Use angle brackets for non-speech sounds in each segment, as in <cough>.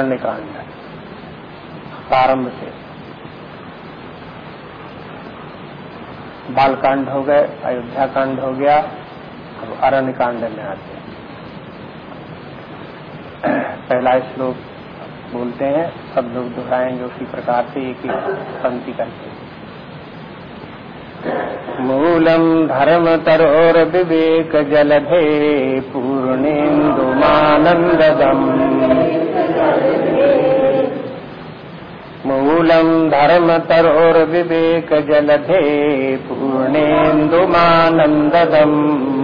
अरण्य कांड प्रारंभ से। बाल कांड हो गए अयोध्या कांड हो गया, अब अरण्य कांड में आते हैं। पहला श्लोक बोलते हैं, सब लोग दोहराएँगे उसी प्रकार से एक एक पंक्ति करके मूलम धर्म तरोर विवेक जलधे पूर्णेन्दुमानन्ददम् मूलम धर्म तरोर विवेक जलधे पूर्णेन्दुमानन्ददम्।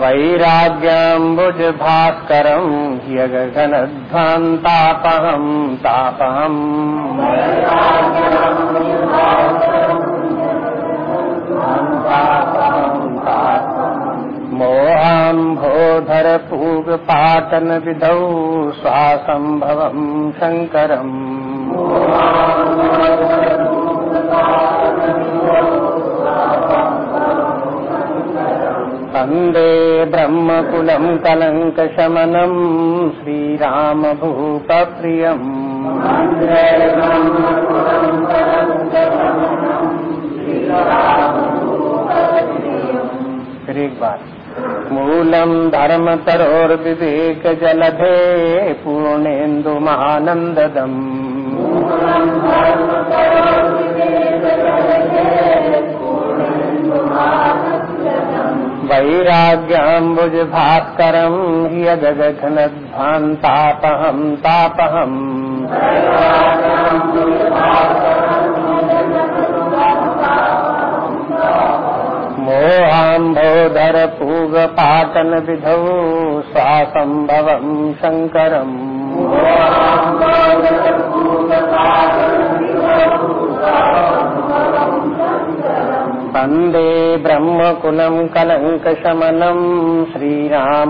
वैराग्याम्बुज भास्करम् ह्यगगनध्वान्तापहम् तापहम्। मोहाम्भोधर पूगपाटन विधौ स्वासम्भवम् शङ्करम् वंदे ब्रह्मकुलम् कलङ्कशमनम् श्रीरामभूपप्रियम् फिर एक बार मूलम् धर्मतरोर्विवेकजलधे पूर्णेन्दुमानन्ददम् वैराग्याम्बुज भास्करम् यदगघनध्वान्तापहम् तापहम्। पूगपाटन विधौ स्वासम्भवम् शङ्करम्। वंदे ब्रह्मकुलम् कलङ्कशमनम् श्रीरामभूपप्रियम्।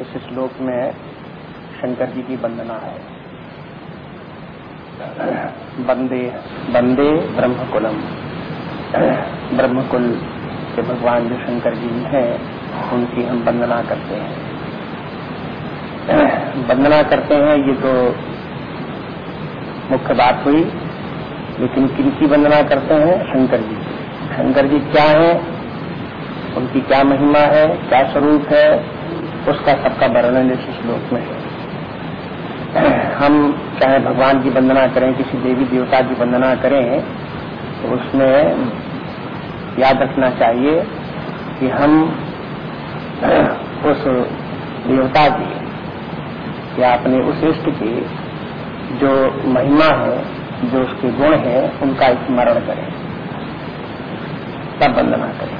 इस श्लोक में शंकर जी की वंदना है। वंदे वंदे ब्रह्मकुलम। ब्रह्मकुल के भगवान जो शंकर जी हैं, उनकी हम वंदना करते हैं। वंदना करते हैं, ये तो मुख्य बात हुई, लेकिन किनकी वंदना करते हैं? शंकर जी शंकर जी क्या है? उनकी क्या महिमा है? क्या स्वरूप है? उसका सबका वर्णन इस श्लोक में है। हम चाहे भगवान की वंदना करें, किसी देवी देवता की वंदना करें तो उसमें याद रखना चाहिए कि हम उस देवता की या अपने उस इष्ट की जो महिमा है, जो उसके गुण है, उनका स्मरण करें। तब वंदना करें।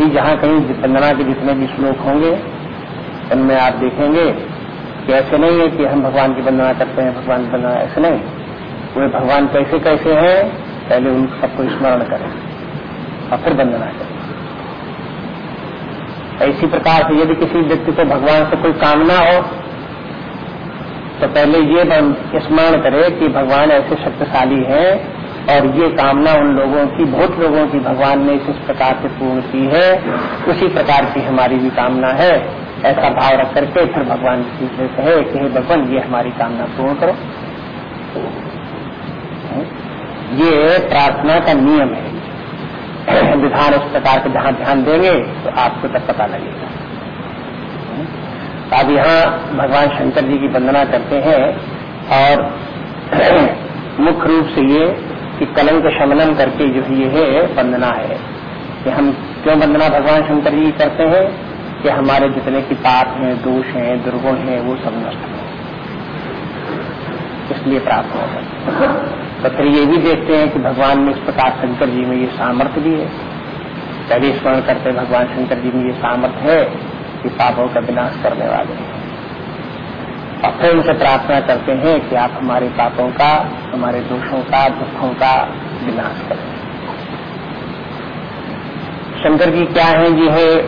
सभी जहाँ कहीं वंदना के जितने भी श्लोक होंगे, उनमें आप देखेंगे कि ऐसे नहीं है कि हम भगवान की वंदना करते हैं, भगवान की वंदना ऐसे नहीं। वे भगवान कैसे कैसे हैं, पहले उन सबको स्मरण करें और फिर वंदना करें। इसी प्रकार से यदि किसी व्यक्ति को भगवान से कोई कामना हो तो पहले ये स्मरण करे कि भगवान ऐसे शक्तिशाली हैं और ये कामना उन लोगों की, बहुत लोगों की भगवान ने इस प्रकार से पूर्ण की है। उसी प्रकार की हमारी भी कामना है। ऐसा भाव रख करके फिर भगवान से कहे कि हे भगवान, ये हमारी कामना पूर्ण करो। ये प्रार्थना का नियम है। विधान इस प्रकार के जहाँ ध्यान देंगे तो आपको तब पता लगेगा। अब यहाँ भगवान शंकर जी की वंदना करते हैं और <clears throat> मुख्य रूप से ये कि कलंक शमनम करके जो ये है, वंदना है। कि हम क्यों वंदना भगवान शंकर जी करते हैं? कि हमारे जितने की पाप हैं, दोष हैं, दुर्गुण हैं, वो सब नष्ट हो। इसलिए प्रार्थना करते हैं तो फिर ये भी देखते हैं कि भगवान में इस प्रकार शंकर जी में ये सामर्थ्य भी है। पहले स्मरण करते भगवान शंकर जी में ये सामर्थ्य है कि पापों का विनाश करने वाले हैं। और फिर उनसे प्रार्थना करते हैं कि आप हमारे पापों का, हमारे दोषों का, दुखों का विनाश करें। शंकर जी क्या है? जी है,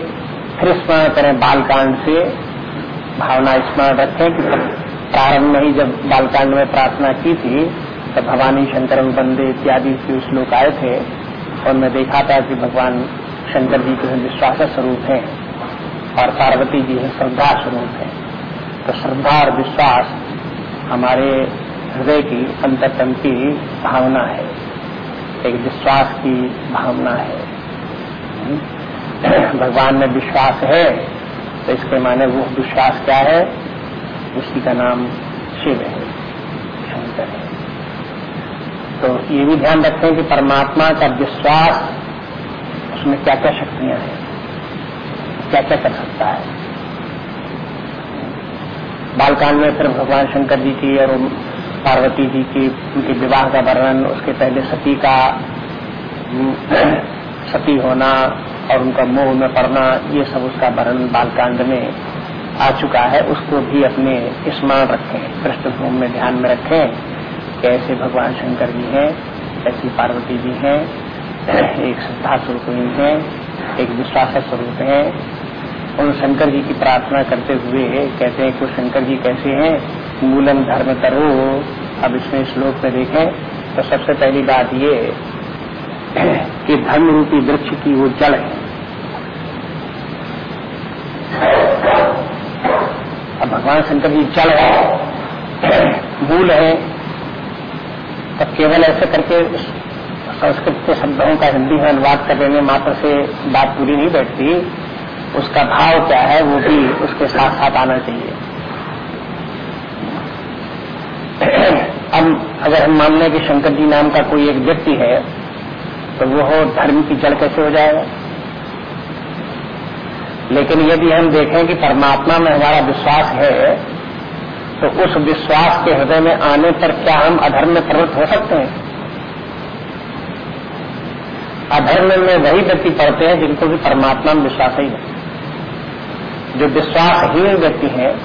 फिर स्मरण करें बालकांड से। भावना स्मरण रखें कि प्रारंभ में ही जब बालकांड में प्रार्थना की थी, तब भवानी शंकर बंदे इत्यादि के श्लोक आए थे और मैं देखा था कि भगवान शंकर जी के विश्वास स्वरूप है और पार्वती जी है श्रद्धा स्वरूप है। तो श्रद्धा और विश्वास हमारे हृदय की अंतरतन की भावना है। एक विश्वास की भावना है। भगवान में विश्वास है तो इसके माने वो विश्वास क्या है? उसी का नाम शिव है, शंकर है। तो ये भी ध्यान रखें कि परमात्मा का विश्वास उसमें क्या क्या शक्तियाँ हैं क्या क्या कर सकता है। बालकांड में फिर भगवान शंकर जी की और पार्वती जी की, उनके विवाह का वर्णन, उसके पहले सती का, <clears throat> सती होना और उनका मोह में पड़ना, ये सब उसका वर्णन बालकांड में आ चुका है। उसको भी अपने स्मरण रखें, पृष्ठभूमि में ध्यान में रखें, कि ऐसे भगवान शंकर जी हैं, ऐसी पार्वती जी हैं, <clears throat> एक श्रद्धा स्वरूप हैं, एक विश्वास स्वरूप है उन शंकर जी की प्रार्थना करते हुए कहते हैं कि शंकर जी कैसे हैं? मूलम धर्म करो। अब इसमें श्लोक में देखें तो सबसे पहली बात ये कि धर्म रूपी वृक्ष की वो जड़ है। अब भगवान शंकर जी जड़ है, मूल है तब केवल ऐसे करके संस्कृत के शब्दों का हिंदी में अनुवाद कर देने मात्र से बात पूरी नहीं बैठती। उसका भाव क्या है, वो भी उसके साथ साथ आना चाहिए। अब अगर हम मान लें कि शंकर जी नाम का कोई एक व्यक्ति है तो वो हो धर्म की जड़ कैसे हो जाएगा? लेकिन यदि हम देखें कि परमात्मा में हमारा विश्वास है तो उस विश्वास के हृदय में आने पर क्या हम अधर्म में प्रवृत्त हो सकते हैं? अधर्म में वही व्यक्ति पढ़ते हैं जिनको भी परमात्मा में विश्वास ही है। जो विश्वासहीन व्यक्ति हैं,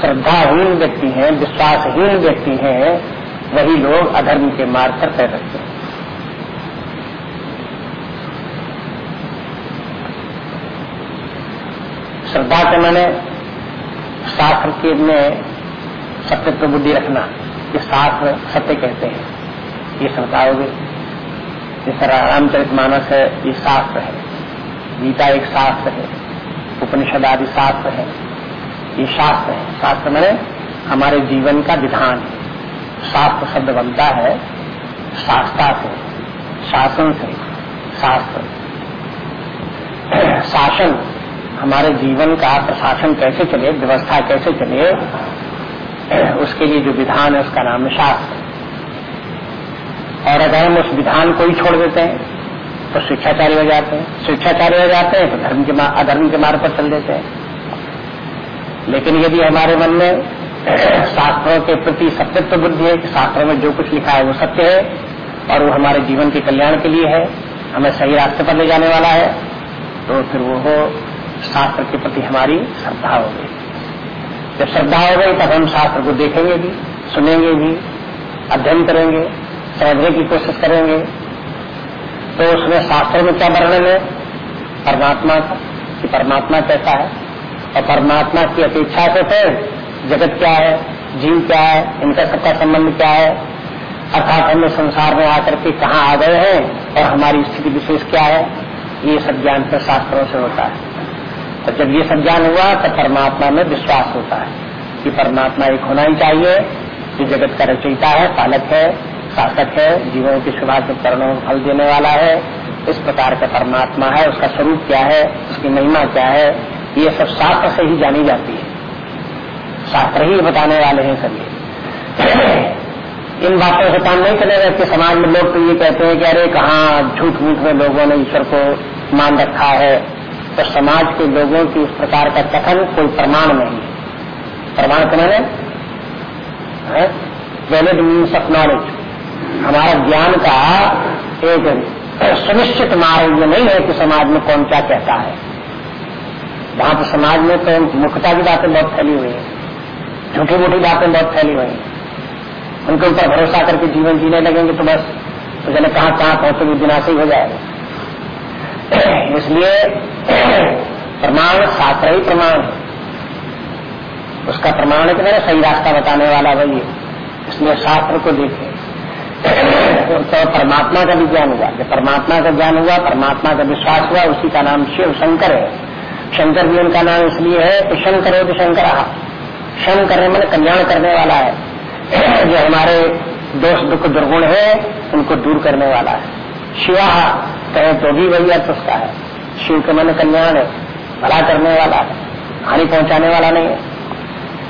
श्रद्धाहीन व्यक्ति हैं, विश्वासहीन व्यक्ति हैं, वही लोग अधर्म के मार्ग पर तय रखते हैं। श्रद्धा के मैंने शास्त्र के में सत्य बुद्धि रखना, ये शास्त्र सत्य कहते हैं। ये श्रद्धा हो गई जैसे रामचरित मानस है, ये शास्त्र है। गीता एक शास्त्र है। उपनिषद आदि शास्त्र है। ये शास्त्र है। शास्त्र मैंने हमारे जीवन का विधान है। शास्त्र शब्द बनता है शास्त्रा से, शासन से, शास्त्र। शासन, हमारे जीवन का प्रशासन कैसे चले, व्यवस्था कैसे चले, उसके लिए जो विधान है उसका नाम है शास्त्र। और अगर हम उस विधान को ही छोड़ देते हैं तो शिक्षाचार्य हो जाते हैं। शिक्षाचार्य हो जाते हैं तो धर्म के अधर्म के मार्ग पर चल देते हैं। लेकिन यदि हमारे मन में <clears throat> शास्त्रों के प्रति सत्यत्व बुद्धि है कि शास्त्रों में जो कुछ लिखा है वो सत्य है, और वो हमारे जीवन के कल्याण के लिए है, हमें सही रास्ते पर ले जाने वाला है तो फिर वो शास्त्र के प्रति हमारी श्रद्धा हो गई। जब श्रद्धा हो गई, तब हम शास्त्र को देखेंगे भी, सुनेंगे भी, अध्ययन करेंगे, समझने की कोशिश करेंगे तो उसमें शास्त्र में क्या वर्णन है? परमात्मा का परमात्मा कैसा है? और परमात्मा की अपेक्षा से फिर जगत क्या है? जीव क्या है? इनका सबका संबंध क्या है? अर्थात हम संसार में आकर के कहाँ आ गए हैं? और हमारी स्थिति विशेष क्या है? ये सब ज्ञान तो शास्त्रों से होता है। तो जब ये सब ज्ञान हुआ तो परमात्मा में विश्वास होता है कि परमात्मा एक होना ही चाहिए, कि जगत का रचयिता है, पालक है शासक है, जीवों की शुभाशुभ करणों को फल देने वाला है, इस प्रकार का परमात्मा है, उसका स्वरूप क्या है, उसकी महिमा क्या है, ये सब शास्त्र से ही जानी जाती है। शास्त्र ही बताने वाले हैं सभी इन बातों से काम नहीं चलेगा कि समाज में लोग तो ये कहते हैं कि अरे कहाँ झूठ मूठ में लोगों ने ईश्वर को मान रखा है। तो समाज के लोगों की उस प्रकार का कथन कोई प्रमाण नहीं है। प्रमाण मैंने वैलिड मीन्स ऑफ़ नॉलेज हमारा ज्ञान का एक सुनिश्चित मार्ग ये नहीं है कि समाज में कौन क्या कहता है। वहाँ तो समाज में तो मुख्यता की बातें बहुत फैली हुई है, झूठी मूठी बातें बहुत फैली हुई हैं। उनके ऊपर भरोसा करके जीवन जीने लगेंगे तो बस तो जने कहाँ कहाँ पहुँचेंगे विनाशी हो जाएगा। <clears throat> इसलिए <clears throat> प्रमाण शास्त्र ही प्रमाण है। उसका प्रमाण है कि मैंने सही रास्ता बताने वाला वही है इसलिए शास्त्र को देखे। तो परमात्मा का भी ज्ञान हुआ। जब परमात्मा का ज्ञान हुआ, परमात्मा का विश्वास हुआ, उसी का नाम शिव शंकर है। शंकर भी उनका नाम इसलिए है कि शंकर हो तो शंकर क्षण करने में कल्याण करने वाला है। जो हमारे दोष दुख दुर्गुण है, उनको दूर करने वाला है। शिवा कहे तो भी वही अर्थ उसका है। शिव के मन कल्याण है, भला करने वाला है, हानि पहुँचाने वाला नहीं है।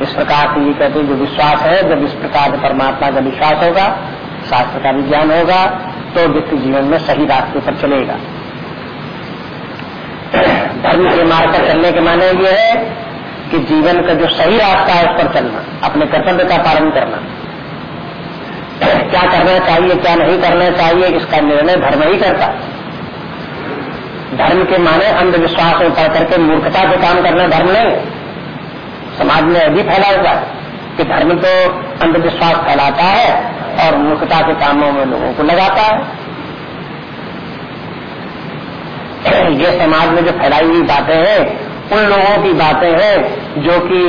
इस प्रकार से ये कहते जो विश्वास है, जब इस प्रकार से परमात्मा का विश्वास होगा शास्त्र का विज्ञान होगा तो व्यक्ति जीवन में सही रास्ते पर चलेगा। धर्म के मार्ग पर चलने के माने ये है कि जीवन का जो सही रास्ता है उस पर चलना, अपने कर्तव्य का पालन करना। क्या करना चाहिए, क्या नहीं करना चाहिए, इसका निर्णय धर्म ही करता। धर्म के माने अंधविश्वास में पढ़ करके मूर्खता से काम करना धर्म नहीं। समाज में अभी फैला हुआ कि धर्म तो अंधविश्वास फैलाता है और मूर्खता के कामों में लोगों को लगाता है। ये समाज में जो फैलाई हुई बातें हैं, उन लोगों की बातें हैं जो कि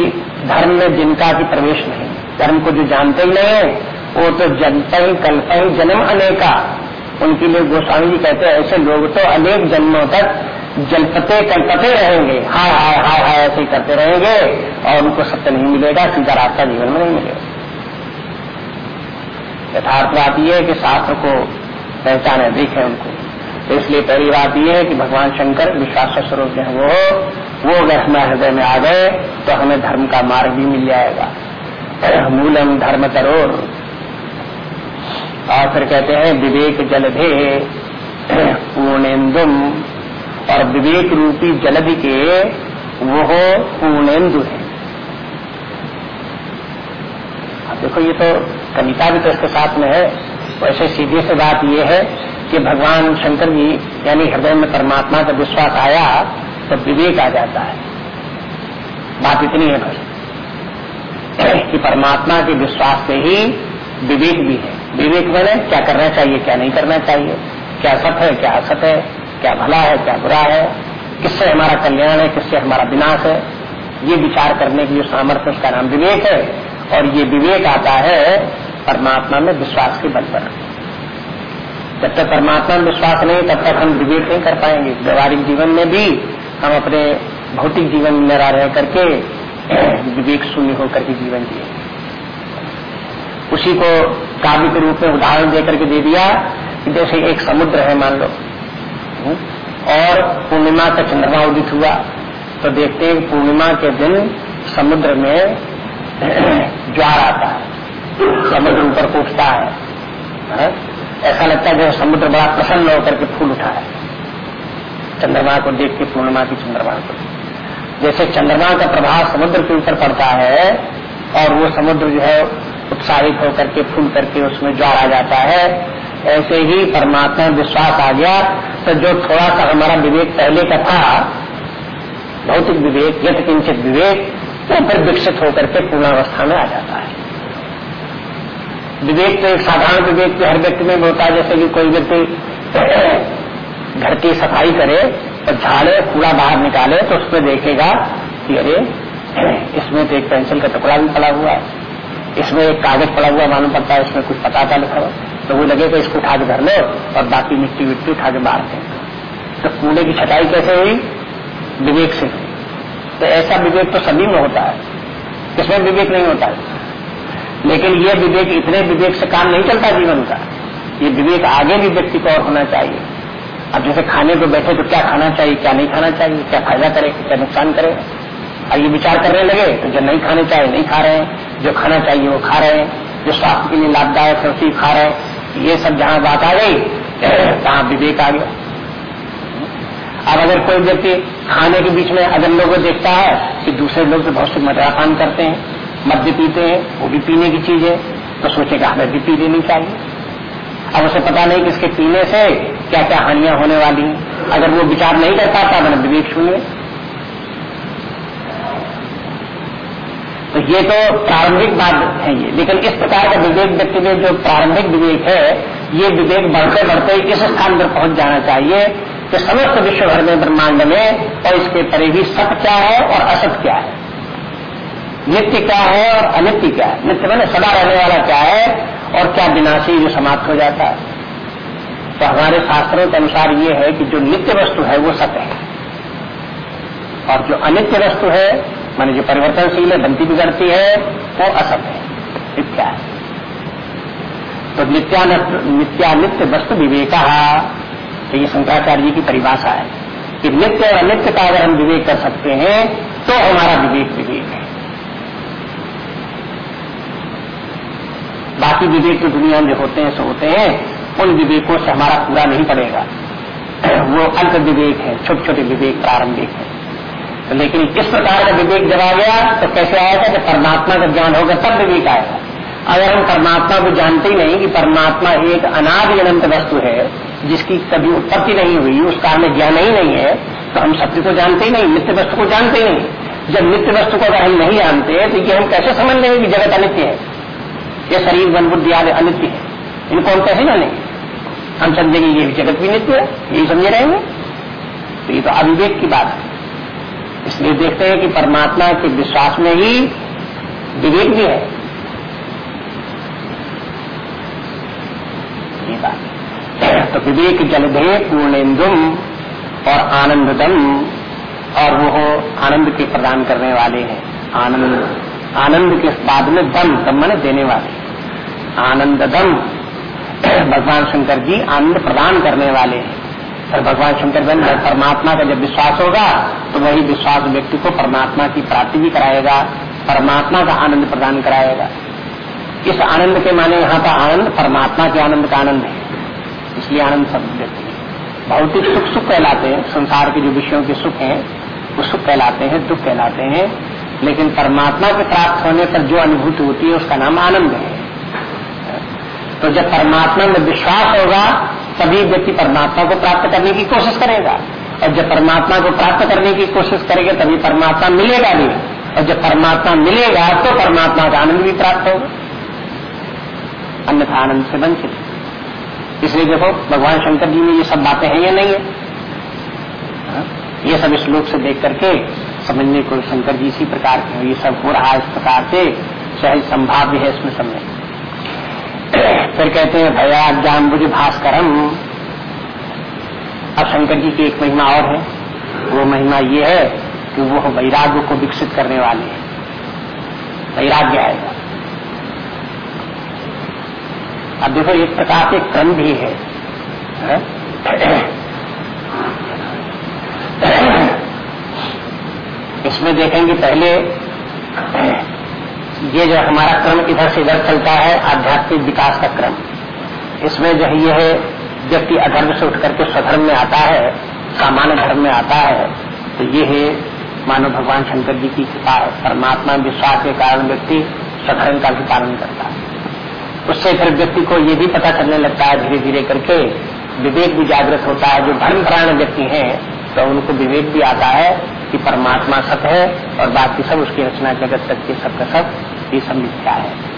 धर्म में जिनका भी प्रवेश नहीं, धर्म को जो जानते ही नहीं है, वो तो जनता ही कल्पा ही जन्म अनेका। उनके लिए गोस्वामी जी कहते हैं, ऐसे लोग तो अनेक जन्मों तक जलपते कल्पते रहेंगे। हाय हाय हाय हाय ऐसे ही करते रहेंगे और उनको सत्य नहीं मिलेगा, सीधा रास्ता जीवन में नहीं मिलेगा। यथार्थ बात यह है कि शास्त्र को पहचाने देखे उनको। तो इसलिए पहली बात यह है कि भगवान शंकर विश्वास स्वरूप जो है, वो वो अगर हमारे हृदय में आ गए तो हमें धर्म का मार्ग भी मिल जाएगा। मूलम धर्म तरोर। और फिर कहते हैं, विवेक जलधे, पूर्णेन्दुम। और विवेक रूपी जलधि के वो पूर्णेन्दु है। देखो, ये तो कविता भी तो इसके साथ में है वैसे सीधे से बात ये है कि भगवान शंकर जी, यानी हृदय में परमात्मा का विश्वास आया तो विवेक आ जाता है। बात इतनी है बस, कि परमात्मा के विश्वास से ही विवेक भी है। विवेक मैंने क्या करना चाहिए, क्या नहीं करना चाहिए, क्या सत है, क्या असत है, क्या भला है, क्या बुरा है, किससे हमारा कल्याण है, किससे हमारा विनाश है, ये विचार करने की जो सामर्थ्य उसका नाम विवेक है, और ये विवेक आता है परमात्मा में विश्वास के बल पर जब तक परमात्मा में विश्वास नहीं, तब तक हम विवेक नहीं कर पाएँगे। व्यवहारिक जीवन में भी हम अपने भौतिक जीवन में रह करके विवेक शून्य होकर के जीवन जिए। उसी को काव्य के रूप में उदाहरण देकर के दे दिया कि जैसे एक समुद्र है, मान लो। और पूर्णिमा का चंद्रमा उदित हुआ तो देखते हैं पूर्णिमा के दिन समुद्र में <clears throat> ज्वार आता है। समुद्र ऊपर उठता है, है? ऐसा लगता है जैसे समुद्र बड़ा प्रसन्न होकर के फूल उठा है। चंद्रमा को देख के पूर्णिमा की चंद्रमा को। जैसे चंद्रमा का प्रभाव समुद्र के ऊपर पड़ता है और वो समुद्र जो है उत्साहित होकर के फूल करके उसमें ज्वार आ जाता है ऐसे ही परमात्मा विश्वास आ गया। तो जो थोड़ा सा हमारा विवेक पहले का था भौतिक विवेक यथ किंचित विवेक तो फिर विकसित होकर के पूर्णावस्था में आ जाता है। विवेक तो एक साधारण विवेक हर व्यक्ति में होता है, जैसे कि कोई व्यक्ति <coughs> घर की सफ़ाई करे, और झाड़े, कूड़ा बाहर निकाले तो उसमें देखेगा कि अरे, <coughs> इसमें तो एक पेंसिल का टुकड़ा भी पड़ा हुआ है। इसमें एक कागज़ पड़ा हुआ मालूम पड़ता है, इसमें कुछ पता था लिखा हुआ। तो वो लगेगा इसको उठा के घर लो और बाकी मिट्टी विट्टी उठा के बाहर फेंक तो कूड़े की छटाई कैसे हुई? विवेक से। तो ऐसा विवेक तो सभी में होता है। इसमें विवेक नहीं होता है? लेकिन ये विवेक, इतने विवेक से काम नहीं चलता जीवन का। ये विवेक आगे भी व्यक्ति को और होना चाहिए। अब जैसे खाने को बैठे तो क्या खाना चाहिए, क्या नहीं खाना चाहिए, क्या फ़ायदा करे, क्या नुकसान करे? और ये विचार करने लगे तो जो नहीं खाने चाहिए, नहीं खा रहे हैं। जो खाना चाहिए, वो खा रहे हैं। जो स्वास्थ्य के लिए लाभदायक है, उसी खा रहे हैं। ये सब जहाँ बात आ गई तहां विवेक आ गया। अब अगर कोई व्यक्ति खाने के बीच में अगर लोगों देखता है कि दूसरे लोग तो बहुत से मदरापान करते हैं मद्य पीते हैं, वो भी पीने की चीज़ है तो सोचेगा हमें भी पी लेनी चाहिए। अब उसे पता नहीं कि इसके पीने से क्या क्या हानियाँ होने वाली हैं। अगर वो विचार नहीं कर पाता, मैंने विवेक शून्य तो ये तो प्रारंभिक बात है ये। लेकिन इस प्रकार का विवेक व्यक्ति में जो प्रारंभिक विवेक है, ये विवेक बढ़ते बढ़ते इस स्थान पर पहुँच जाना चाहिए कि समस्त विश्व भर में ब्रह्मांड में और इसके परे भी सत्य क्या है और असत क्या है। नित्य क्या है और अनित्य क्या है? नित्य मैंने सदा रहने वाला क्या है और क्या विनाशी जो समाप्त हो जाता है? तो हमारे शास्त्रों के अनुसार ये है कि जो नित्य वस्तु है, वो सत्य है। और जो अनित्य वस्तु है, माने जो परिवर्तनशील है, बनती बिगड़ती है, वो असत्य है, मिथ्या है। तो नित्यानित्य वस्तु विवेक तो ये शंकराचार्य जी की परिभाषा है कि नित्य और अनित्य का अगर हम विवेक कर सकते हैं तो हमारा विवेक विवेक है बाकी विवेक जो दुनिया में होते हैं, सो होते हैं, उन विवेकों से हमारा पूरा नहीं पड़ेगा। वो अल्प विवेक है छोटे छोटे विवेक, प्रारंभिक है। तो लेकिन किस प्रकार का विवेक जब आ गया तो कैसे आएगा कि परमात्मा का ज्ञान होगा, तब विवेक आएगा। अगर हम परमात्मा को जानते ही नहीं कि परमात्मा एक अनादि अनंत वस्तु है, जिसकी कभी उत्पत्ति नहीं हुई उसका हमें ज्ञान ही नहीं है तो हम सत्य को जानते ही नहीं, नित्य वस्तु को जानते ही नहीं। जब नित्य वस्तु को अगर हम नहीं जानते तो ये हम कैसे समझ लेंगे कि जगत अनित्य है? ये शरीर वन बुद्धि आदि अनित्य है। इनको हम कैसे जानेंगे हम समझेंगे ये भी जगत भी नित्य है, यही समझे रहेंगे। तो ये तो अविवेक की बात है। इसलिए देखते हैं कि परमात्मा के विश्वास में ही विवेक भी है। ये बात तो विवेक जलधे पूर्णेन्दुम और आनंददम और वो आनंद के प्रदान करने वाले हैं। आनंद आनंद के बाद में दम दम मैंने देने वाले। आनंद दम भगवान शंकर जी आनंद प्रदान करने वाले हैं। और भगवान शंकर बन परमात्मा का जब विश्वास होगा तो वही विश्वास व्यक्ति को परमात्मा की प्राप्ति भी कराएगा, परमात्मा का आनंद प्रदान कराएगा। इस आनंद के माने यहाँ का आनंद, परमात्मा के आनंद का आनंद है। इसलिए आनंद सब व्यक्ति भौतिक सुख सुख कहलाते हैं। संसार के जो विषयों के सुख हैं, वो सुख कहलाते हैं, दुख कहलाते हैं। लेकिन परमात्मा के प्राप्त होने पर जो अनुभूति होती है, उसका नाम आनंद है। तो जब परमात्मा में विश्वास होगा, तभी व्यक्ति परमात्मा को प्राप्त करने की कोशिश करेगा। और जब परमात्मा को प्राप्त करने की कोशिश करेगा, तभी परमात्मा मिलेगा भी। और जब परमात्मा मिलेगा तो परमात्मा का आनंद भी प्राप्त होगा। अन्यथा आनंद से वंचित। इसलिए देखो, भगवान शंकर जी में ये सब बातें हैं या नहीं है? हाँ? ये सब श्लोक से देख करके समझने को शंकर जी इसी प्रकार के ये सब हो रहा है इस प्रकार से, चाहे संभाव्य है इसमें समझ फिर कहते हैं भया ज्ञान बुझ भास्करम। अब शंकर जी की एक महिमा और है। वो महिमा ये है कि वो वैराग्य को विकसित करने वाले हैं। वैराग्य आएगा अब देखो एक प्रकार से क्रम भी है, है? इसमें देखेंगे पहले ये जो हमारा क्रम इधर से इधर चलता है, आध्यात्मिक विकास का क्रम। इसमें जो है, ये है, व्यक्ति अधर्म से उठ करके स्वधर्म में आता है, सामान्य धर्म में आता है तो ये है मानव भगवान शंकर जी की कृपा परमात्मा विश्वास के कारण व्यक्ति स्वधर्म का भी पालन करता है। उससे फिर व्यक्ति को ये भी पता चलने लगता है धीरे धीरे करके विवेक भी जागृत होता है। जो धर्म प्राण व्यक्ति हैं तो उनको विवेक भी आता है कि परमात्मा सत है और बाकी सब उसकी रचना जगत तक के सब का सब ये सब मिथ्या है।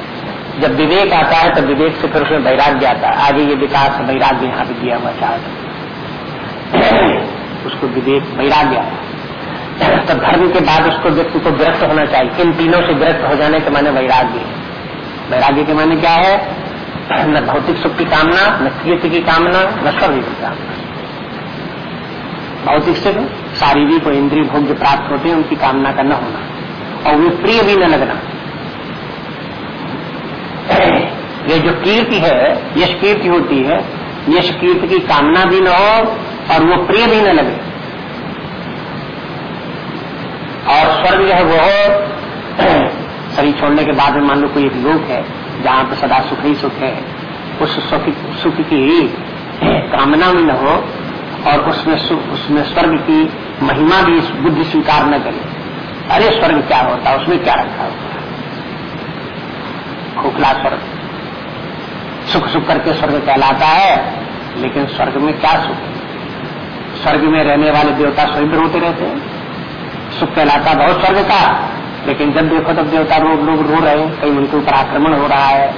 जब विवेक आता है तो विवेक से फिर उसमें वैराग्य आता है। आगे ये विकास वैराग्य यहाँ पे दिया हुआ चाहता उसको विवेक, वैराग्य। तो धर्म के बाद उसको व्यक्ति को विरक्त होना चाहिए। इन तीनों से विरक्त हो जाने के माने वैराग्य। वैराग्य के माने क्या है? न भौतिक सुख की कामना, न कीर्ति की कामना, न स्वर्ग की कामना। भौतिक सुख, शारीरिक और इंद्रिय भोग जो प्राप्त होते हैं, उनकी कामना का न होना। और वे प्रिय भी न लगना। ये जो कीर्ति है यश कीर्ति होती है यश कीर्ति की कामना भी न हो और वो प्रिय भी न लगे। और स्वर्ग जो है वो शरीर छोड़ने के बाद में मान लो कोई एक लोक है, जहाँ पर सदा सुख ही सुख है, उस सुख की कामना भी न हो और उसमें उसमें स्वर्ग की महिमा भी बुद्धि स्वीकार न करे। अरे स्वर्ग क्या होता, उसमें क्या रखा होता? है खोखला स्वर्ग। सुख सुख करके स्वर्ग कहलाता है, लेकिन स्वर्ग में क्या सुख? स्वर्ग में रहने वाले देवता स्वयं रोते रहते हैं। सुख कहलाता बहुत स्वर्ग का, लेकिन जब देखो तब देवता लोग लोग रो रहे हैं। कहीं उनके ऊपर आक्रमण हो रहा है,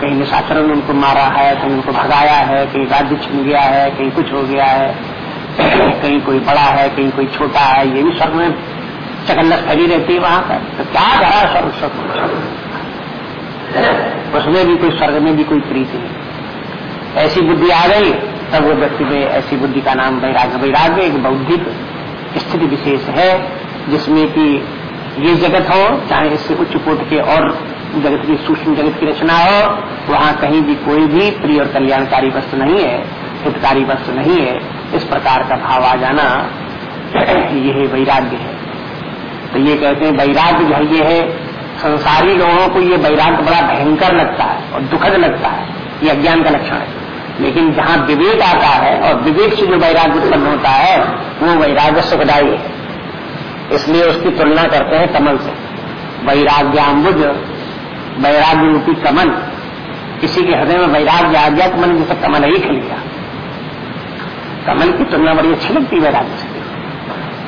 कहीं निशाचरों ने उनको मारा है, कहीं उनको भगाया है, कहीं राज्य छिन गया है, कहीं कुछ हो गया है। <clears throat> कहीं कोई बड़ा है, कहीं कोई छोटा है, ये भी स्वर्ग में चकन्नस फैली रहती है वहाँ पर। तो क्या करा स्वर्ग स्वर्ग? उसमें भी कोई स्वर्ग में भी कोई प्रीति नहीं। ऐसी बुद्धि आ गई, तब वो व्यक्ति में ऐसी बुद्धि का नाम वैराग्य वैराग्य एक बौद्धिक स्थिति विशेष है, जिसमें कि ये जगत हो, चाहे इससे उच्च कोट के और जगत की सूक्ष्म जगत की रचना हो, वहाँ कहीं भी कोई भी प्रिय और कल्याणकारी वस्तु नहीं है, हितकारी वस्तु नहीं है, इस प्रकार का भाव आ जाना <clears throat> ये वैराग्य है। तो ये कहते हैं, वैराग्य जो है, ये है संसारी लोगों को ये वैराग्य बड़ा भयंकर लगता है और दुखद लगता है। ये अज्ञान का लक्षण है। लेकिन जहाँ विवेक आता है और विवेक से जो वैराग्य उत्पन्न होता है, वो वैराग्य सुखदायी है। इसलिए उसकी तुलना करते हैं कमल से। वैराग्याम्बुज वैराग्य रूपी कमल। किसी के हृदय में वैराग्य आ गया तो मन जैसे कमल ही खिल गया कमल की तुलना बड़ी अच्छी लगती है वैराग्य से।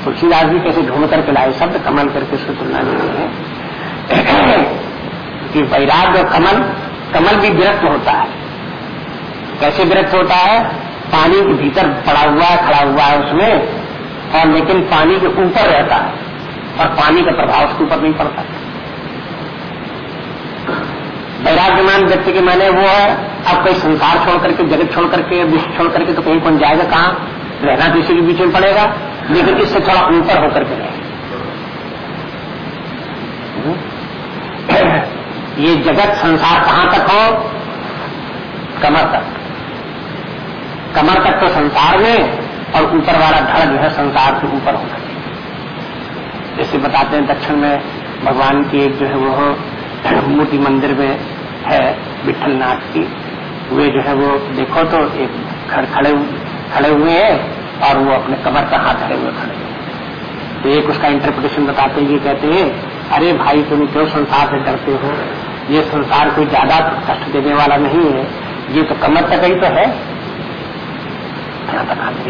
तुलसीदास जी कैसे ढूंढ करके लाए शब्द? कमल करके उसकी तुलना देते हैं। कि वैराग्य कमल कमल भी विरक्त होता है। कैसे विरक्त होता है? पानी के भीतर पड़ा हुआ है, खड़ा हुआ है उसमें, और लेकिन पानी के ऊपर रहता है, और पानी का प्रभाव उसके ऊपर नहीं पड़ता। वैराग्यमान व्यक्ति के माने वो है, अब कोई संसार छोड़ करके, जगत छोड़ करके, विश्व छोड़ करके तो कहीं कौन जाएगा कहाँ? रहना तो इसी के बीच में पड़ेगा, लेकिन इससे थोड़ा ऊपर होकर के रहे ये जगत संसार कहाँ तक हो? कमर तक। कमर तक तो संसार में और ऊपर वाला धड़ जो है संसार से ऊपर होना चाहिए। जैसे बताते हैं दक्षिण में भगवान की एक जो है वो मूर्ति मंदिर में है विठल नाथ की। वे जो है वो देखो तो एक खड़ खड़े खड़े हुए हैं और वो अपने कमर का हाथ धरे हुए खड़े हुए तो एक उसका इंटरप्रिटेशन बताते हैं कहते हैं अरे भाई, तुम क्यों संसार से डरते हो? ये संसार कोई ज़्यादा कष्ट देने वाला नहीं है। ये तो कमर तक ही तो है।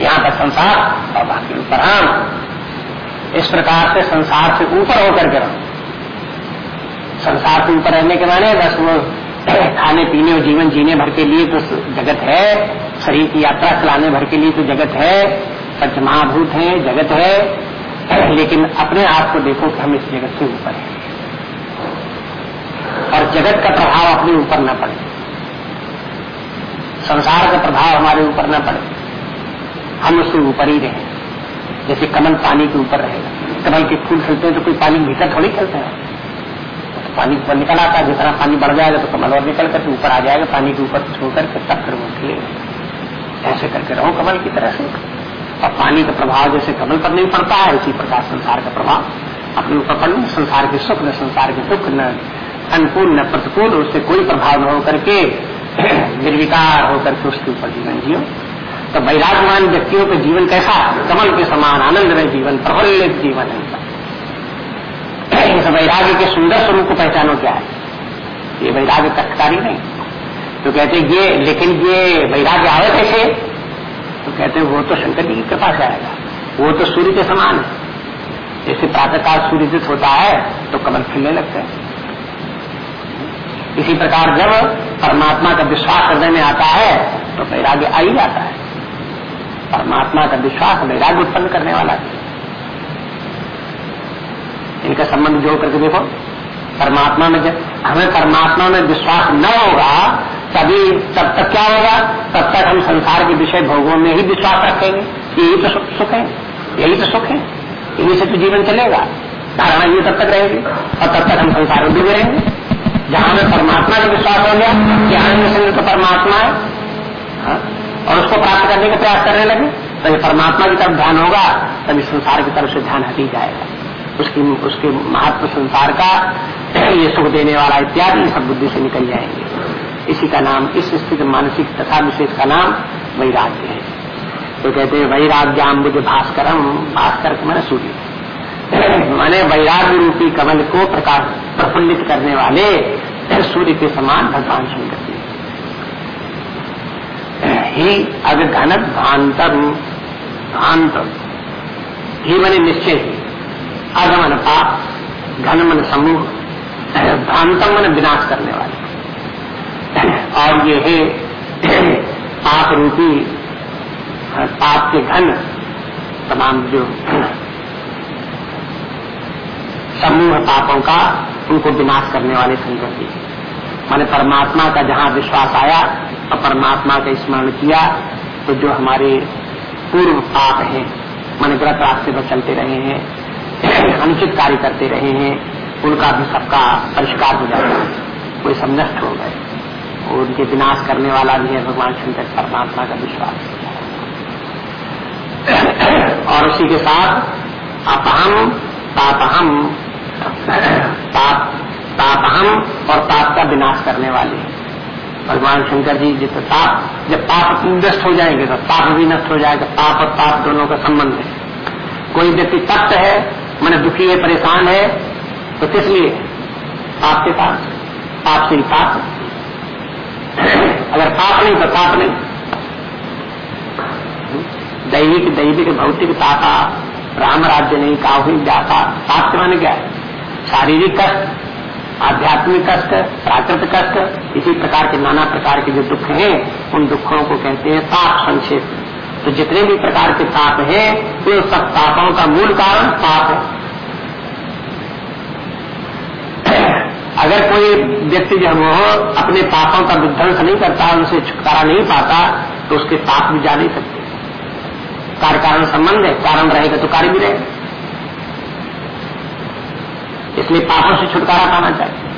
यहाँ तक संसार और बाकी ऊपर हम इस प्रकार से संसार से ऊपर होकर के संसार से ऊपर रहने के माने बस वो <clears throat> खाने पीने और जीवन जीने भर के लिए तो जगत है। शरीर की यात्रा चलाने भर के लिए तो जगत है। पंच महाभूत है, जगत है। लेकिन अपने आप को देखो कि हम इस जगत से ऊपर हैं। और जगत का प्रभाव अपने ऊपर न पड़े। संसार का प्रभाव हमारे ऊपर न पड़े। हम उससे ऊपर ही रहे। जैसे कमल पानी के ऊपर रहेगा। कमल के फूल खिलते हैं तो कोई पानी भीतर थोड़ी खिलते हैं। तो पानी ऊपर निकल आता है। जितना पानी बढ़ जाएगा तो कमल और निकल करके ऊपर आ जाएगा। पानी के ऊपर छोड़ करके तब फिर वो खिलेगा। ऐसे करके रहो कमल की तरह से। और पानी का प्रभाव जैसे कमल पर नहीं पड़ता है उसी प्रकार संसार का प्रभाव। अपने ऊपर पड़ने संसार के सुख, न संसार के दुख, न अनुकूल, न प्रतिकूल, उससे कोई प्रभाव न होकर के <clears throat> निर्विकार होकर के उसके ऊपर जीवन जियो। तो वैरागमान व्यक्तियों का जीवन कैसा कमल के समान आनंद में जीवन, प्रफुल्लित जीवन है <clears throat> इस वैराग्य के सुंदर स्वरूप को पहचानो क्या है? ये वैराग्य कष्टकारी नहीं। तो कहते ये, लेकिन ये वैराग्य आवे कैसे? तो कहते हैं, वो तो शंकर जी की कृपा से आएगा। वो तो सूर्य के समान है। जैसे प्रातःकाल सूर्य होता है तो कमल खिलने लगते हैं। इसी प्रकार जब परमात्मा का विश्वास हृदय में आता है तो वैराग्य आ ही जाता है। परमात्मा का विश्वास वैराग्य उत्पन्न करने वाला है। इनका संबंध जोड़ करके देखो। परमात्मा में जब, हमें परमात्मा में विश्वास न होगा तभी तब तक क्या होगा? तब तक हम संसार के विषय भोगों में ही विश्वास रखेंगे। यही तो सुख है। यही तो सुख है। इन्हीं से तो जीवन चलेगा। धारणा ये तब तक रहेगी। और तब तक हम संसार में डूबे रहेंगे। जहाँ हमें परमात्मा का विश्वास हो गया कि आनंद सिंह तो परमात्मा है हाँ? और उसको प्राप्त करने का प्रयास करने लगे तभी परमात्मा की तरफ़ ध्यान होगा, तभी संसार की तरफ़ से ध्यान हटी जाएगा। उसकी, उसके महत्व संसार का, ये सुख देने वाला इत्यादि सब बुद्धि से निकल जाएँगे। इसी का नाम, इस स्थिति मानसिक तथा विशेष का नाम वैराग्य है। तो कहते हैं वैराग्याम्बुज भास्करम, भास्कर मैंने सूर्य। <clears throat> माने वैराग्य रूपी कमल को प्रकाश, प्रफुल्लित करने वाले सूर्य के समान भगवान शंकर ही अगघन भांतर भांत ही मैंने निश्चय ही। अगमन पाप घन मन समूह <clears throat> भ्रांतम मन विनाश करने वाले। और ये है <clears throat> पाप रूपी पाप के घन तमाम जो <clears throat> समूह पापों का उनको विनाश करने वाले जी मैंने परमात्मा का जहाँ विश्वास आया, और परमात्मा का स्मरण किया तो जो हमारे पूर्व पाप हैं, मैंने गलत रास्ते पर चलते रहे हैं, <clears throat> अनुचित कार्य करते रहे हैं, उनका भी सबका परिष्कार हो जाता है। कोई सब नष्ट हो गए और उनके विनाश करने वाला भी है भगवान शंकर परमात्मा का विश्वास। और उसी के साथ अपहम तापहम पाप तापहम और पाप का विनाश करने वाले भगवान शंकर जी, जिस ताप जब पाप नष्ट हो जाएँगे तो पाप भी नष्ट हो जाएगा। पाप और पाप दोनों का संबंध है। कोई व्यक्ति तप्त है, मैंने दुखी है, परेशान है तो किस लिए? पाप के पास पाप से ही पाप। अगर पाप नहीं तो पाप नहीं। दैविक दैविक, भौतिक ताका राम राज्य नहीं काहू जाता। पाप के माने क्या? है शारीरिक कष्ट, आध्यात्मिक कष्ट, प्राकृतिक कष्ट, इसी प्रकार के नाना प्रकार के जो दुख हैं, उन दुखों को कहते हैं पाप संक्षेप। तो जितने भी प्रकार के पाप हैं, वे सब पापों का मूल कारण पाप है। अगर कोई व्यक्ति जो वो अपने पापों का विध्वंस नहीं करता, उनसे छुटकारा नहीं पाता तो उसके पाप भी जा नहीं सकते। कार्य कारण संबंध है कारण रहेगा तो कार्य भी रहेगा। इसलिए पापों से छुटकारा पाना चाहिए।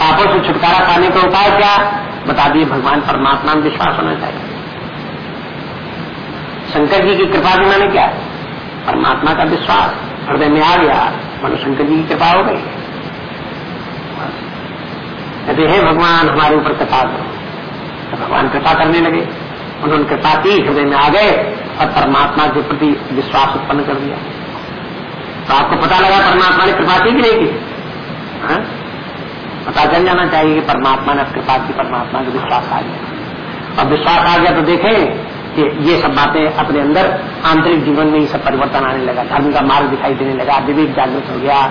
पापों से छुटकारा पाने का उपाय क्या? बता दिए भगवान परमात्मा में विश्वास होना चाहिए। शंकर जी की कृपा भी मैंने क्या? परमात्मा का विश्वास। हृदय में आ गया मनो शंकर जी की कृपा हो गई। कहते, हे भगवान, हमारे ऊपर कृपा करो। तो भगवान कृपा करने लगे। उन्होंने कृपा की, हृदय में आ गए और परमात्मा के प्रति विश्वास उत्पन्न कर दिया। तो आपको पता लगा परमात्मा ने कृपा की कि नहीं की? हाँ? पता चल जाना चाहिए कि परमात्मा ने कृपा की, परमात्मा का विश्वास आ गया। और विश्वास आ गया तो देखें कि ये सब बातें अपने अंदर आंतरिक जीवन में ये सब परिवर्तन आने लगा। धर्म का मार्ग दिखाई देने लगा, विवेक जागृत हो गया,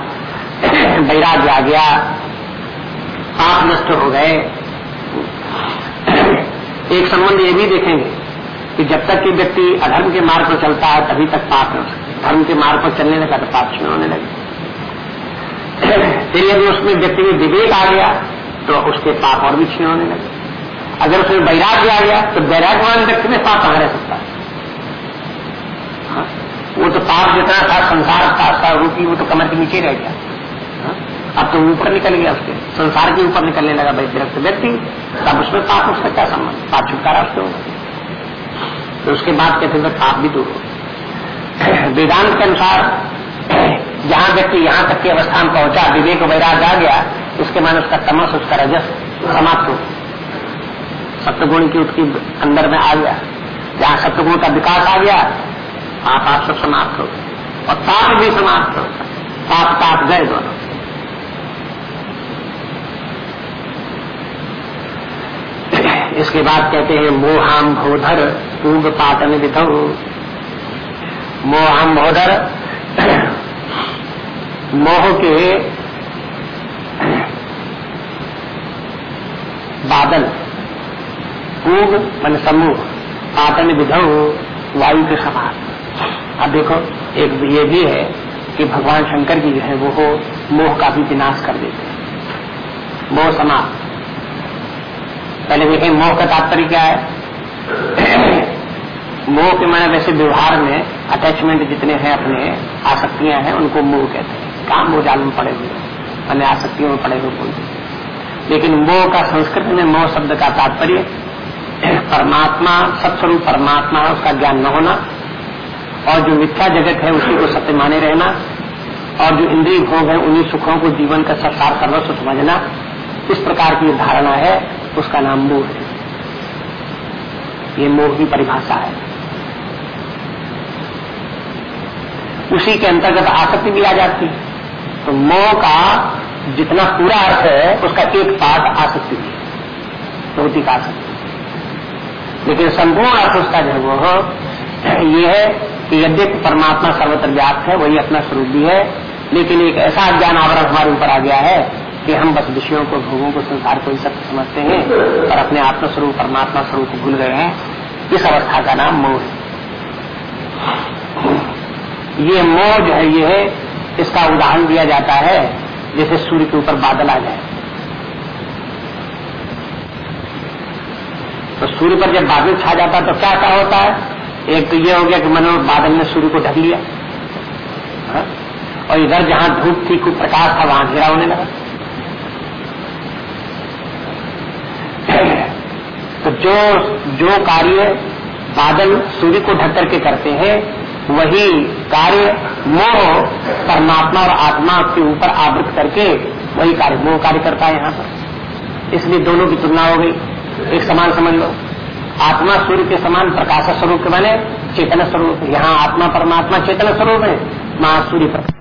<clears throat> वैराग्य आ गया पाप नष्ट हो गए। एक संबंध ये भी देखेंगे कि जब तक कि व्यक्ति अधर्म के मार्ग पर चलता है, तभी तक पाप है धर्म के मार्ग पर चलने लगा तो पाप क्षण होने लगे? फिर यदि उसमें व्यक्ति में विवेक आ गया तो उसके पाप और भी क्षीण होने लगे? अगर उसमें वैराग्य आ गया तो वैराग्यवान व्यक्ति में पाप कहाँ रह सकता है। हाँ? वो तो पाप जितना था, संसार का रूपी, वो तो कमर के नीचे रह गया। अब तो ऊपर निकल गया उसके संसार के ऊपर निकलने लगा भाई, विरक्त व्यक्ति। तब उसमें पाप, उसका क्या संबंध? पाप छुटकारा उसके होगा तो उसके बाद कहते हैं पाप भी दूर हो। <clears throat> वेदांत के अनुसार, <clears throat> जहाँ व्यक्ति यहाँ तक की अवस्था में पहुँचा, विवेक वैराग आ गया, उसके मान उसका तमस, उसका रजस समाप्त हो सप्तगुण की उसकी अंदर में आ गया। जहाँ सप्तगुण का विकास आ गया पाप आप सब समाप्त हो और पाप भी समाप्त हो पाप पाप गए दोनों। इसके बाद कहते हैं मोहाम भोधर पूग पाटन विधो। मोहम भोधर मोह के बादल पूग मन समूह पाटन विधो, वायु के समान। अब देखो, एक ये भी है कि भगवान शंकर जी जो है, वो मोह का भी विनाश कर देते हैं। मोह समाप्त। पहले देखें मोह का तात्पर्य क्या है? <clears throat> मोह के मैंने वैसे व्यवहार में अटैचमेंट जितने हैं अपने, आसक्तियाँ हैं, उनको मोह कहते हैं। काम मोह जाल में पड़े हुए? अन्य आसक्तियों में पड़े हुए बोलते लेकिन मोह का संस्कृत में मोह शब्द का तात्पर्य, <clears throat> परमात्मा, सत्स्वरूप परमात्मा है, उसका ज्ञान न होना, और जो मिथ्या जगत है, उसी को सत्य माने रहना, और जो इंद्रिय भोग है, उन्हीं सुखों को जीवन का संसार सर्वस्व समझना, इस प्रकार की धारणा है। उसका नाम मोह है। ये मोह की परिभाषा है। उसी के अंतर्गत आसक्ति भी आ जाती है। तो मोह का जितना पूरा अर्थ है, उसका एक पार्ट आसक्ति भी भौतिक आसक्ति। लेकिन संपूर्ण अर्थ उसका जो वो ये है कि यद्यपि परमात्मा सर्वत्र व्याप्त है, वही अपना स्वरूप भी है, लेकिन एक ऐसा ज्ञान आवरण हमारे ऊपर आ गया है कि हम बस विषयों को, भोगों को, संसार को ही सत्य समझते हैं और अपने आत्मस्वरूप, परमात्मा स्वरूप भूल गए हैं। इस अवस्था का नाम मोह है ये मोह जो है, ये है, इसका उदाहरण दिया जाता है, जैसे सूर्य के ऊपर बादल आ जाए। तो सूर्य पर जब बादल छा जाता है तो क्या क्या होता है? एक तो ये हो गया कि मनो बादल ने सूर्य को ढक लिया। हा? और इधर जहाँ धूप थी कुछ प्रकाश था, वहाँ घेरा होने लगा तो जो जो कार्य बादल सूर्य को ढक करके करते हैं, वही कार्य मोह परमात्मा और आत्मा के ऊपर आवृत करके वही कार्य, मोह कार्य करता है यहाँ पर। इसलिए दोनों की तुलना हो गई। एक समान समझ लो। आत्मा सूर्य के समान प्रकाश स्वरूप के बने, चेतन स्वरूप। यहाँ आत्मा परमात्मा चेतन स्वरूप है महासूर्य पर।